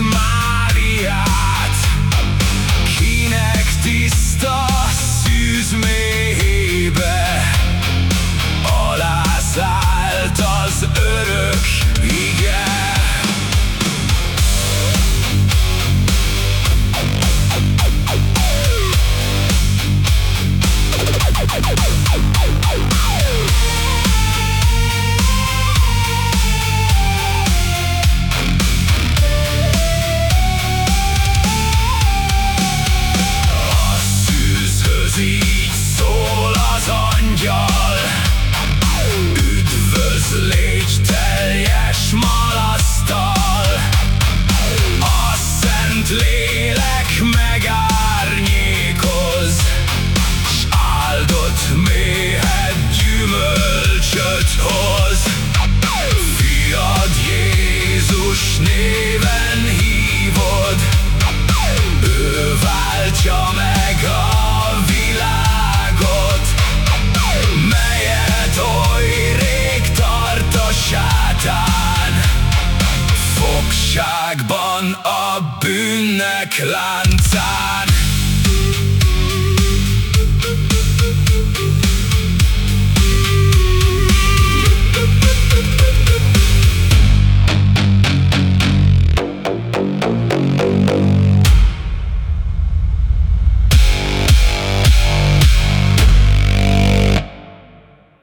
Çözüm Néven hívod. Ő váltja meg a világot. Melyet oly rég tart a sátán. Fogságban a bűnnek láncán